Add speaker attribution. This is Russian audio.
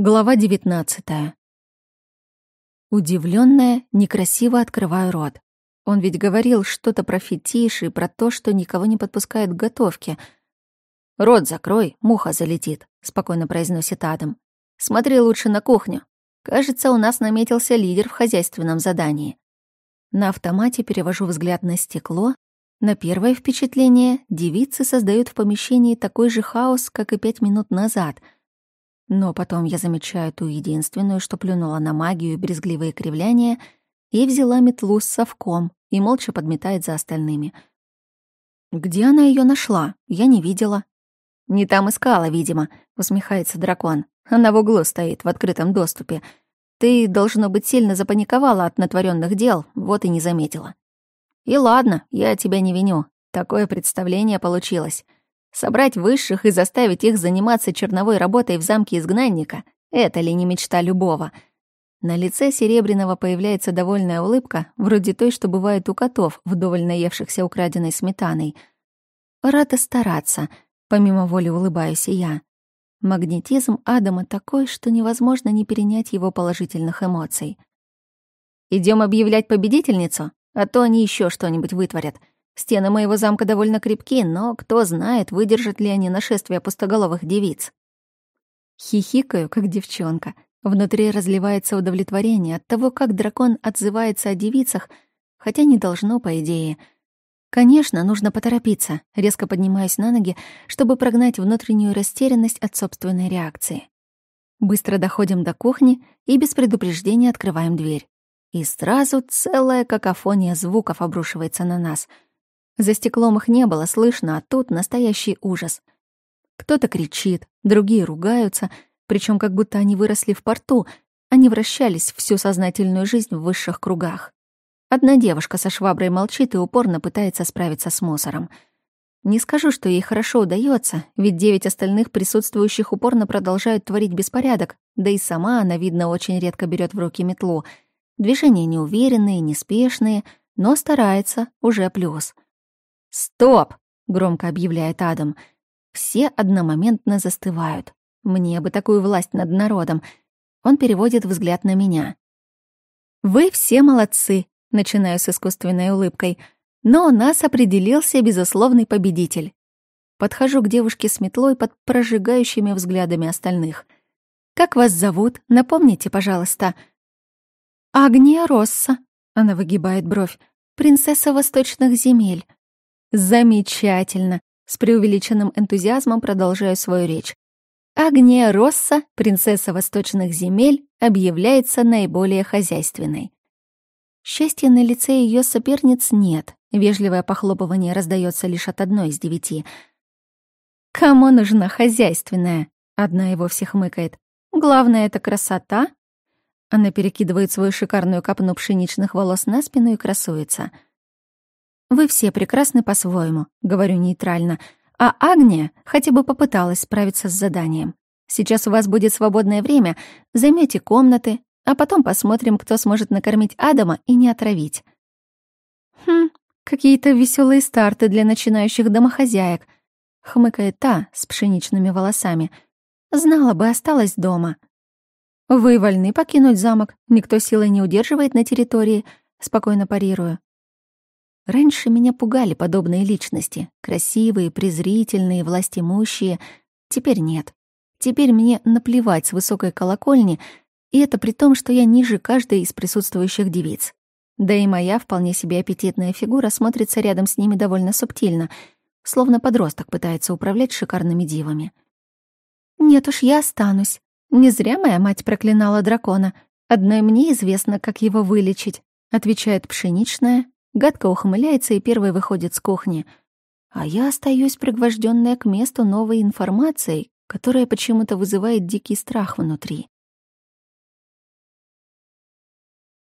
Speaker 1: Глава девятнадцатая. Удивленная, некрасиво открываю рот. Он ведь говорил что-то про фетиш и про то, что никого не подпускает к готовке. «Рот закрой, муха залетит», — спокойно произносит Адам. «Смотри лучше на кухню. Кажется, у нас наметился лидер в хозяйственном задании». На автомате перевожу взгляд на стекло. На первое впечатление девицы создают в помещении такой же хаос, как и пять минут назад — но потом я замечаю ту единственную, что плюнула на магию и брезгливые кривляния, и взяла метлу с совком и молча подметает за остальными. Где она ее нашла? Я не видела. «Не там искала, видимо», — усмехается дракон. «Она в углу стоит, в открытом доступе. Ты, должно быть, сильно запаниковала от натворенных дел, вот и не заметила». «И ладно, я тебя не виню. Такое представление получилось. Собрать высших и заставить их заниматься черновой работой в замке изгнанника — это ли не мечта любого? На лице Серебряного появляется довольная улыбка, вроде той, что бывает у котов, вдоволь наевшихся украденной сметаной. Рада стараться, помимо воли улыбаюсь и я. Магнетизм Адама такой, что невозможно не перенять его положительных эмоций. Идем объявлять победительницу, а то они еще что-нибудь вытворят», Стены моего замка довольно крепки, но кто знает, выдержат ли они нашествие пустоголовых девиц. Хихикаю, как девчонка. Внутри разливается удовлетворение от того, как дракон отзывается о девицах, хотя не должно, по идее. Конечно, нужно поторопиться, резко поднимаюсь на ноги, чтобы прогнать внутреннюю растерянность от собственной реакции. Быстро доходим до кухни и без предупреждения открываем дверь. И сразу целая какофония звуков обрушивается на нас — за стеклом их не было слышно, а тут настоящий ужас. Кто-то кричит, другие ругаются, причем как будто они выросли в порту, они вращались всю сознательную жизнь в высших кругах. Одна девушка со шваброй молчит и упорно пытается справиться с мусором. Не скажу, что ей хорошо удается, ведь девять остальных присутствующих упорно продолжают творить беспорядок, да и сама она, видно, очень редко берет в руки метлу. Движения неуверенные, неспешные, но старается, уже плюс — «Стоп!» — громко объявляет Адам. Все одномоментно застывают. Мне бы такую власть над народом. Он переводит взгляд на меня. «Вы все молодцы», — начинаю с искусственной улыбкой. «Но у нас определился безусловный победитель». Подхожу к девушке с метлой под прожигающими взглядами остальных. «Как вас зовут? Напомните, пожалуйста». «Агния Росса», — она выгибает бровь, «принцесса восточных земель». Замечательно. С преувеличенным энтузиазмом продолжаю свою речь. Агния Росса, принцесса восточных земель, объявляется наиболее хозяйственной. Счастья на лице ее соперниц нет. Вежливое похлопывание раздается лишь от одной из девяти. «Кому нужна хозяйственная?» Одна его всех хмыкает. «Главное — это красота». Она перекидывает свою шикарную копну пшеничных волос на спину и красуется — «Вы все прекрасны по-своему», — говорю нейтрально, а Агния хотя бы попыталась справиться с заданием. Сейчас у вас будет свободное время, займете комнаты, а потом посмотрим, кто сможет накормить Адама и не отравить. Хм, какие-то веселые старты для начинающих домохозяек, хмыкает та с пшеничными волосами. Знала бы, осталась дома. Вы вольны покинуть замок, никто силой не удерживает на территории, спокойно парирую. Раньше меня пугали подобные личности, красивые, презрительные, властимущие. Теперь нет. Теперь мне наплевать с высокой колокольни, и это при том, что я ниже каждой из присутствующих девиц. Да и моя вполне себе аппетитная фигура смотрится рядом с ними довольно субтильно, словно подросток пытается управлять шикарными дивами. «Нет уж, я останусь. Не зря моя мать проклинала дракона. Одной мне известно, как его вылечить», — отвечает пшеничная, Гадко ухмыляется и первой выходит с кухни. А я остаюсь пригвожденная к месту новой информацией, которая почему-то вызывает дикий страх внутри.